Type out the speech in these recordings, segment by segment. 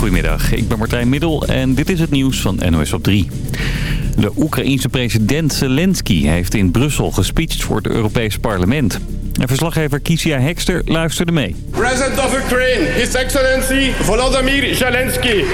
Goedemiddag, ik ben Martijn Middel en dit is het nieuws van NOS op 3. De Oekraïense president Zelensky heeft in Brussel gespeecht voor het Europees parlement. En verslaggever Kisia Hekster luisterde mee. President of Ukraine, His Excellency Volodymyr Zelensky.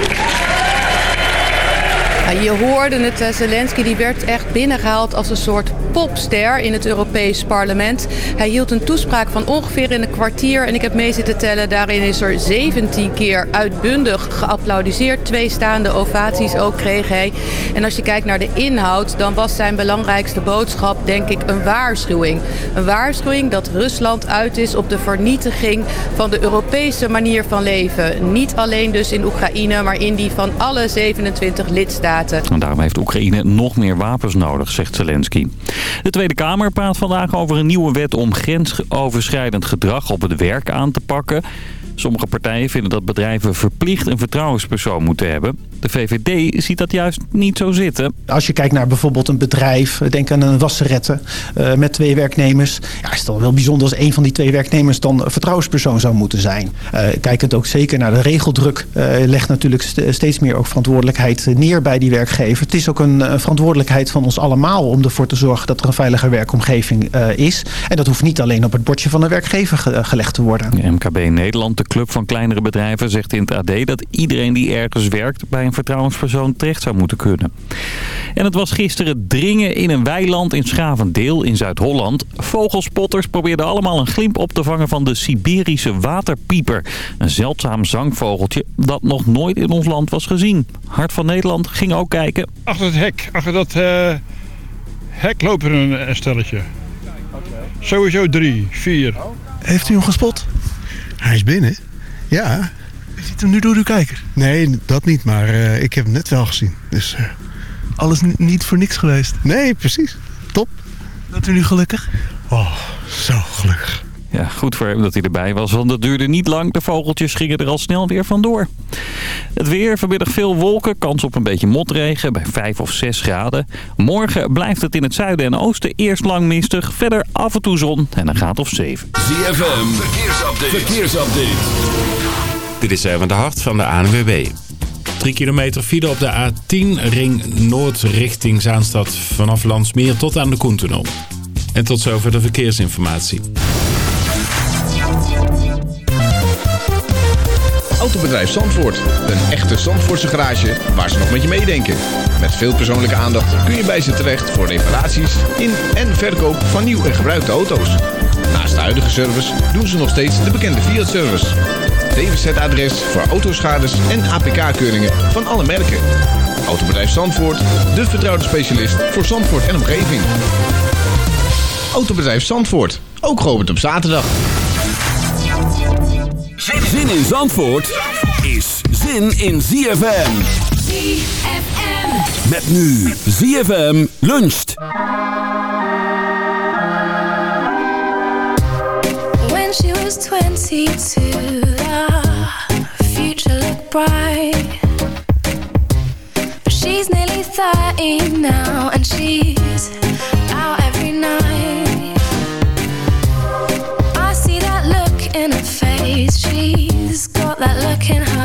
Je hoorde het, eh, Zelensky die werd echt binnengehaald als een soort popster in het Europees parlement. Hij hield een toespraak van ongeveer in een kwartier en ik heb mee zitten tellen. Daarin is er 17 keer uitbundig geapplaudiseerd. Twee staande ovaties ook kreeg hij. En als je kijkt naar de inhoud, dan was zijn belangrijkste boodschap denk ik een waarschuwing. Een waarschuwing dat Rusland uit is op de vernietiging van de Europese manier van leven. Niet alleen dus in Oekraïne, maar in die van alle 27 lidstaten. Daarom heeft Oekraïne nog meer wapens nodig, zegt Zelensky. De Tweede Kamer praat vandaag over een nieuwe wet om grensoverschrijdend gedrag op het werk aan te pakken. Sommige partijen vinden dat bedrijven verplicht een vertrouwenspersoon moeten hebben. De VVD ziet dat juist niet zo zitten. Als je kijkt naar bijvoorbeeld een bedrijf, denk aan een wasserette uh, met twee werknemers. Ja, is het dan wel bijzonder als een van die twee werknemers dan een vertrouwenspersoon zou moeten zijn. Uh, kijk het ook zeker naar de regeldruk. Uh, legt natuurlijk st steeds meer ook verantwoordelijkheid neer bij die werkgever. Het is ook een verantwoordelijkheid van ons allemaal om ervoor te zorgen dat er een veilige werkomgeving is. En dat hoeft niet alleen op het bordje van de werkgever ge gelegd te worden. De MKB Nederland, de club van kleinere bedrijven, zegt in het AD dat iedereen die ergens werkt bij een vertrouwenspersoon terecht zou moeten kunnen. En het was gisteren dringen in een weiland in Schavendeel in Zuid-Holland. Vogelspotters probeerden allemaal een glimp op te vangen van de Siberische waterpieper. Een zeldzaam zangvogeltje dat nog nooit in ons land was gezien. Hart van Nederland ging ook kijken. Achter het hek, achter dat uh, hek loopt er een, een stelletje. Sowieso drie, vier. Heeft u hem gespot? Hij is binnen. Ja. U ziet hem nu door uw kijker? Nee, dat niet, maar uh, ik heb hem net wel gezien. Dus, uh... Alles niet voor niks geweest? Nee, precies. Top. Bent u nu gelukkig? Oh, zo gelukkig. Ja, goed voor hem dat hij erbij was, want het duurde niet lang. De vogeltjes gingen er al snel weer vandoor. Het weer, vanmiddag veel wolken, kans op een beetje motregen bij 5 of 6 graden. Morgen blijft het in het zuiden en oosten eerst lang mistig. Verder af en toe zon en een graad of 7. ZFM, verkeersupdate. verkeersupdate. Dit is even de hart van de ANWB. 3 kilometer file op de A10, ring noord richting Zaanstad vanaf Landsmeer tot aan de Koentunnel. En tot zover de verkeersinformatie. Autobedrijf Zandvoort. Een echte Zandvoortse garage waar ze nog met je meedenken. Met veel persoonlijke aandacht kun je bij ze terecht voor reparaties in en verkoop van nieuw en gebruikte auto's. Naast de huidige service doen ze nog steeds de bekende Fiat-service. DWZ-adres voor autoschades en APK-keuringen van alle merken. Autobedrijf Zandvoort, de vertrouwde specialist voor Zandvoort en omgeving. Autobedrijf Zandvoort, ook geopend op zaterdag. Zin in Zandvoort is zin in ZFM. ZFM. Met nu ZFM luncht. When she was 22, the bright. But she's nearly 30 now and she's out every night. I see that look in her face. She's got that look in her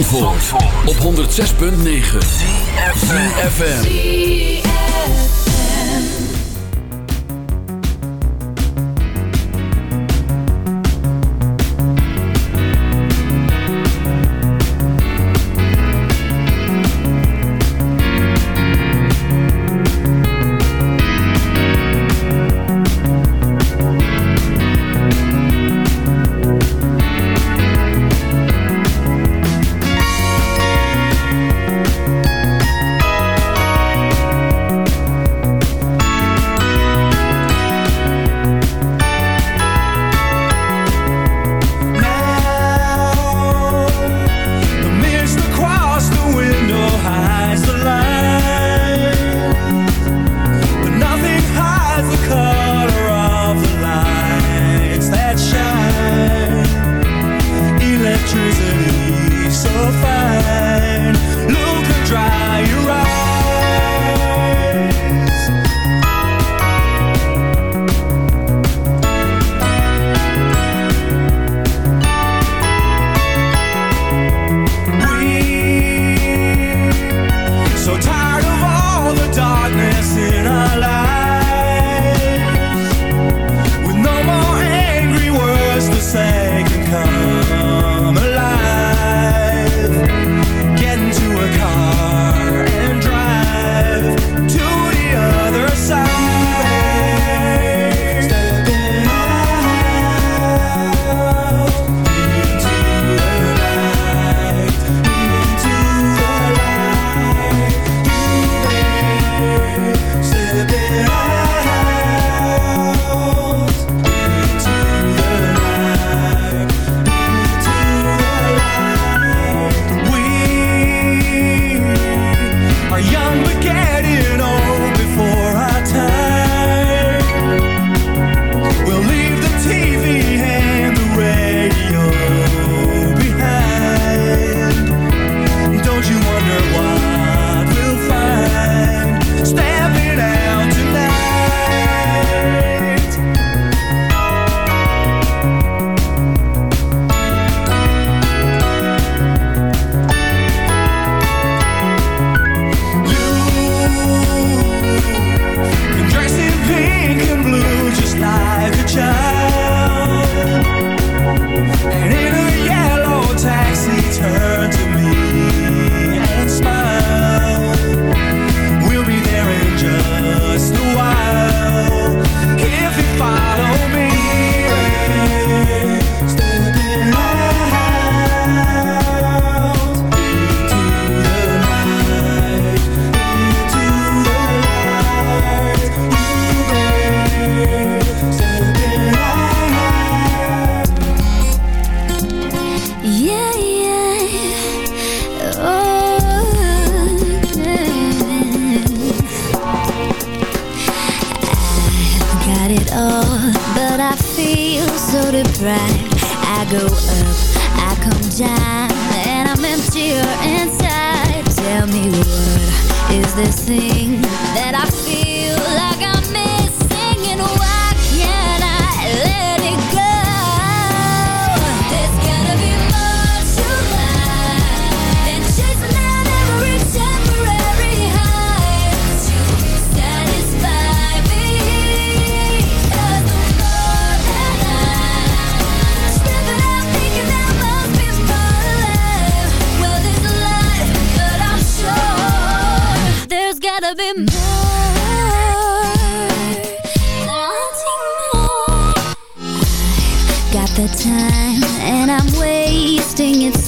Op 106.9 FM.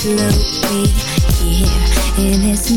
float me here in his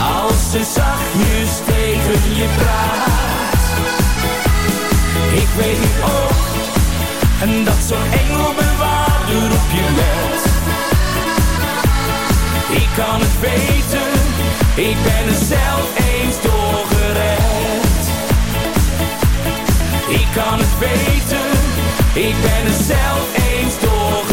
Als ze zachtjes tegen je praat. Ik weet nu ook en dat zo'n engelbewaarder op je let. Ik kan het weten, ik ben er zelf eens doorgered. Ik kan het weten, ik ben er zelf eens doorgered.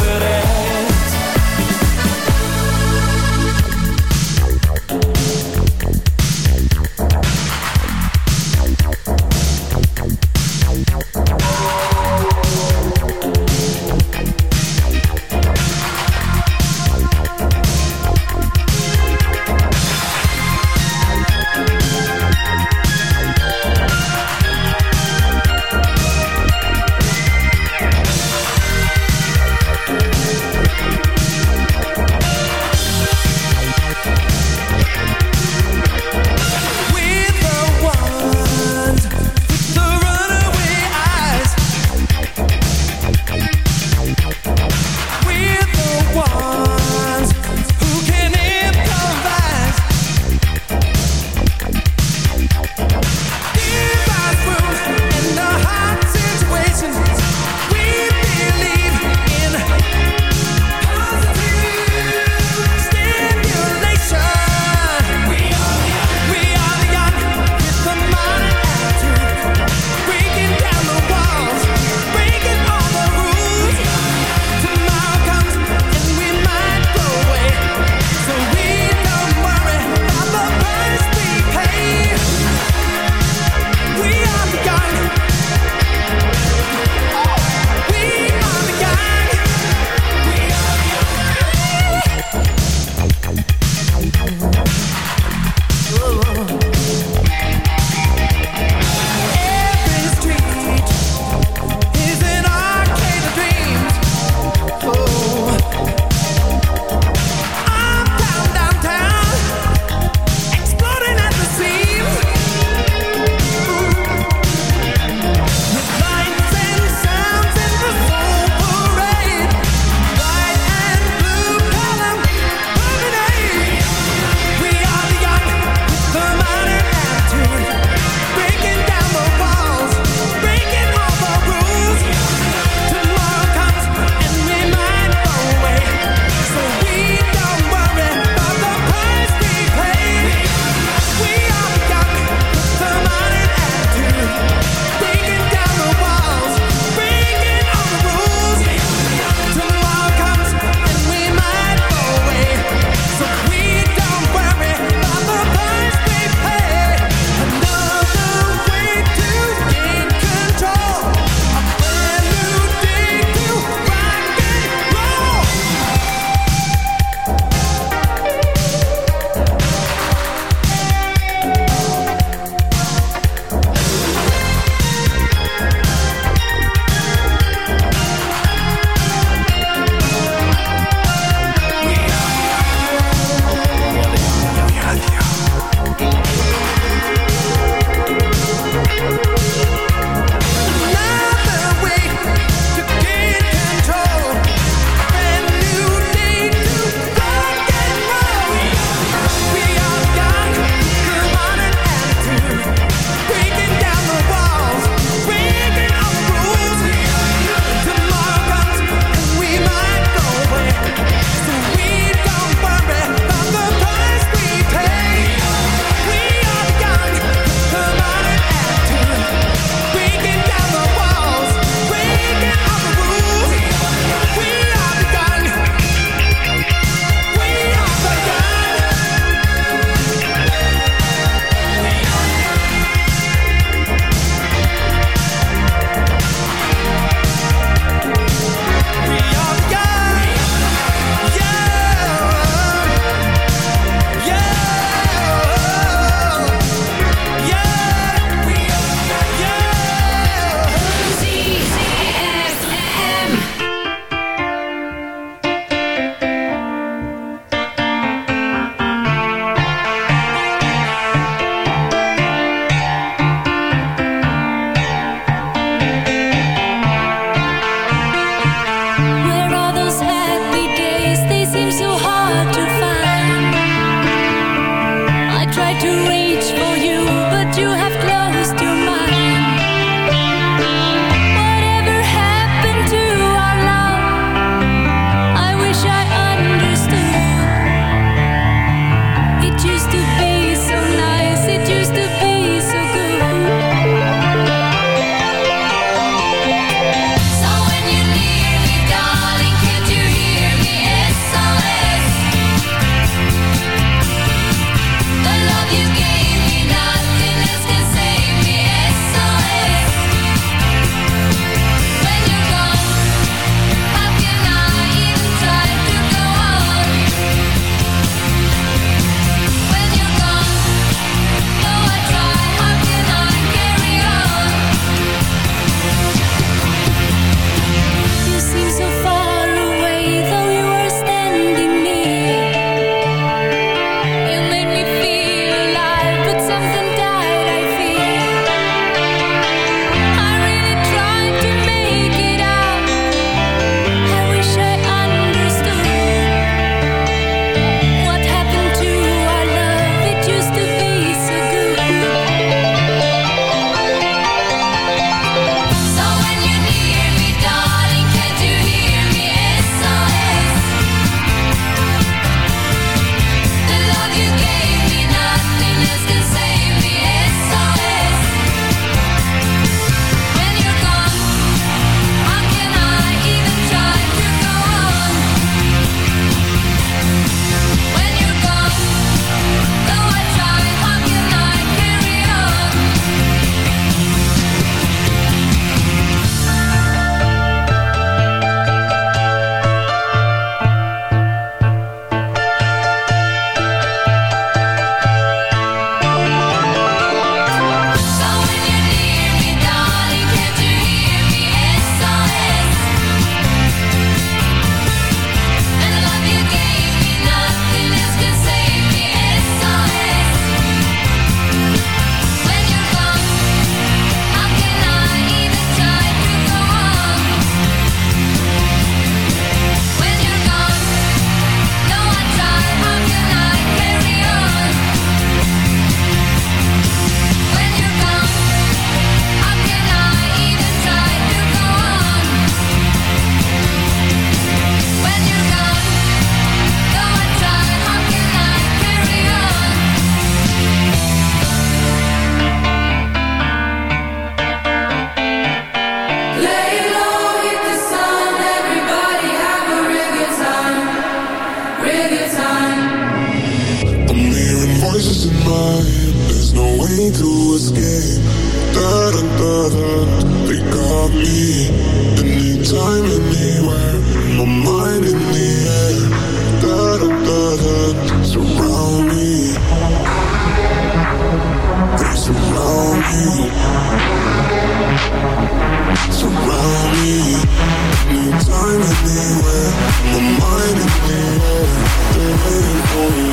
anywhere. I'm not anywhere. They're waiting for me.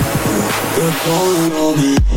They're calling on me.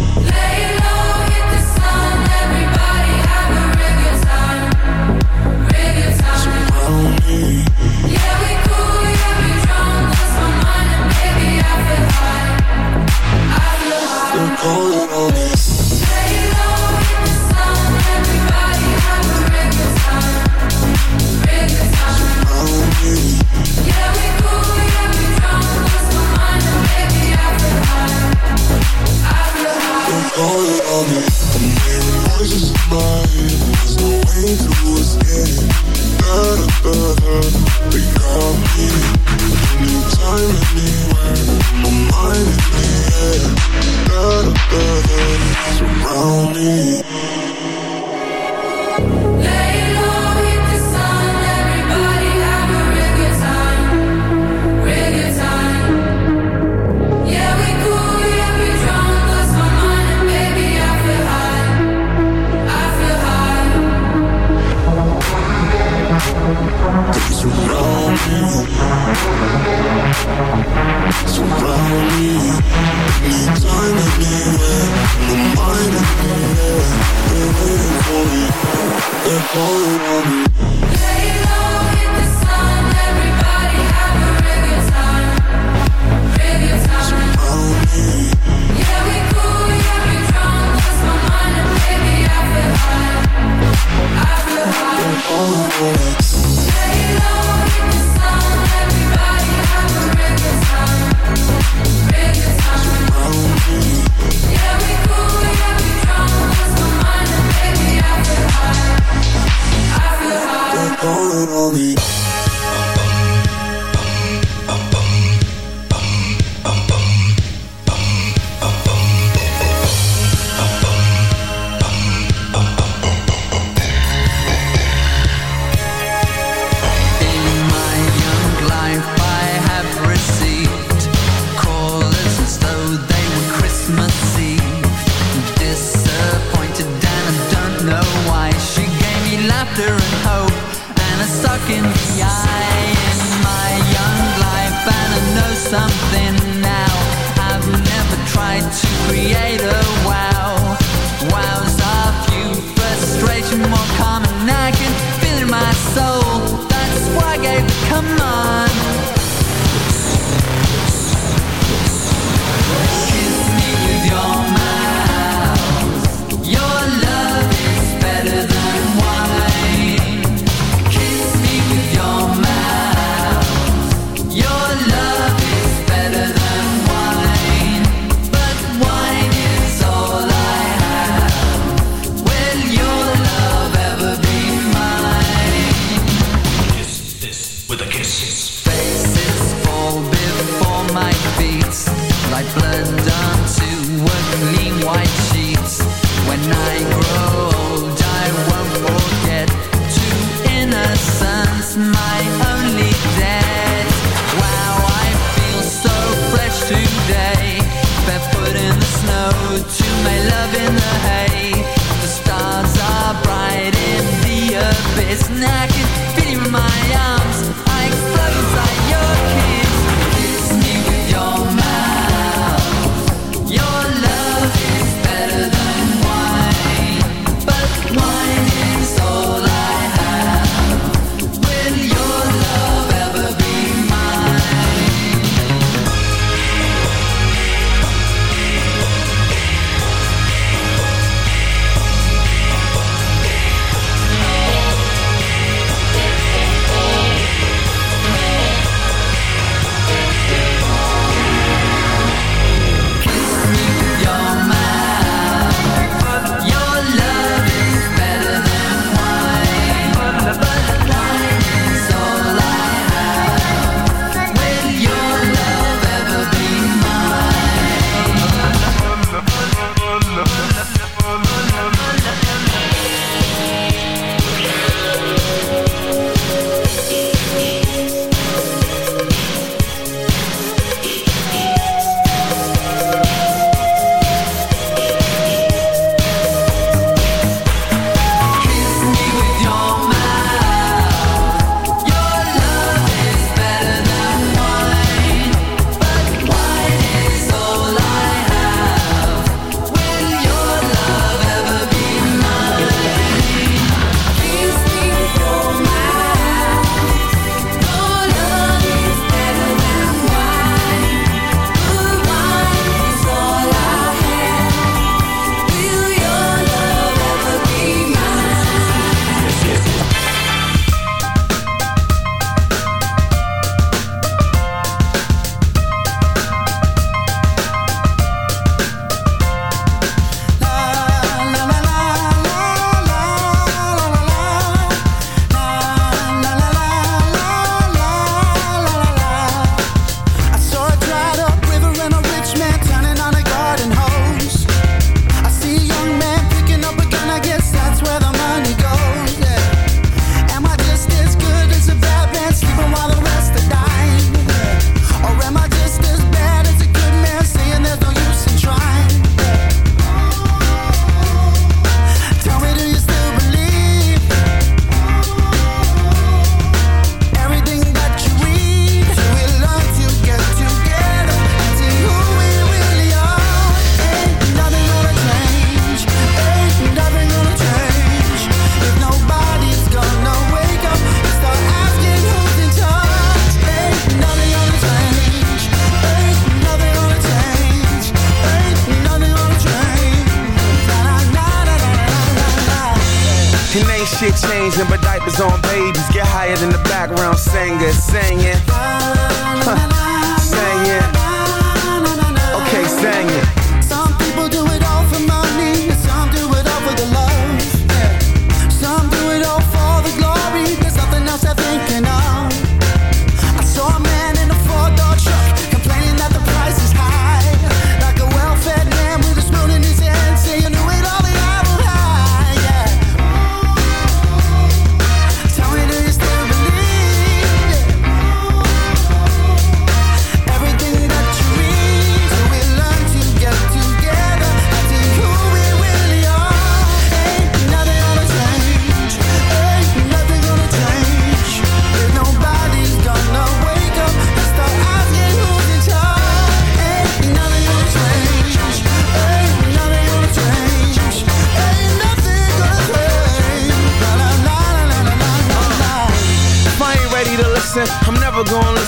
know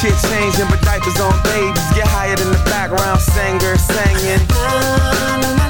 shit changing, but diapers on babies get higher than the background singer singing.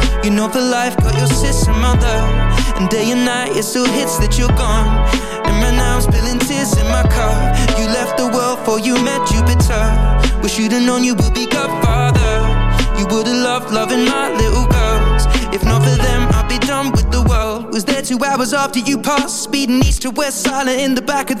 You know for life, got your sister, mother. And day and night, it still hits that you're gone. And right now I'm spilling tears in my car. You left the world for you met Jupiter. Wish you'd have known you would be Godfather. You would have loved loving my little girls. If not for them, I'd be done with the world. Was there two hours after you passed, speeding east to west, silent in the back of the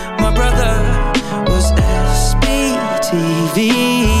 TV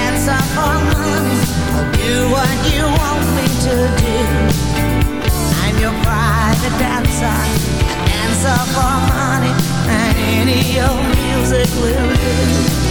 I'll do what you want me to do. I'm your private dancer, a dancer for money, and any old music will do.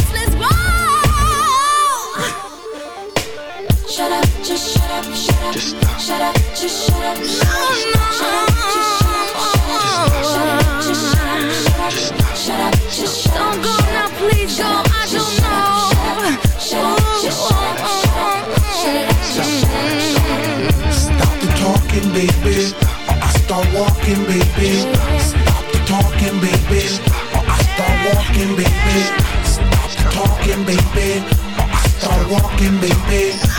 Shut up, just shut up, shut up. Just stop. Shut up, just shut up, shut up. Shut up, just shut up, shut up. Just shut up, shut up. Shut up, just shut up. Don't go now, please go, I don't know. Shut up, just shut up, shut up. Stop the talking, baby. I start walking, baby. Stop the talking, baby. I start walking, baby. Stop the talking, baby. I start walking, baby.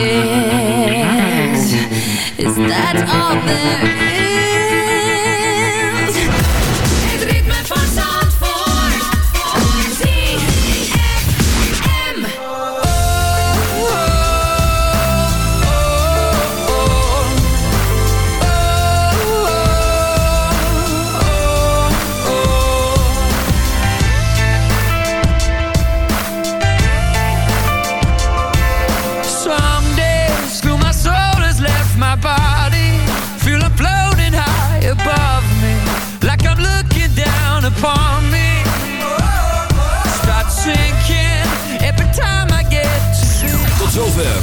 Is? Is that all there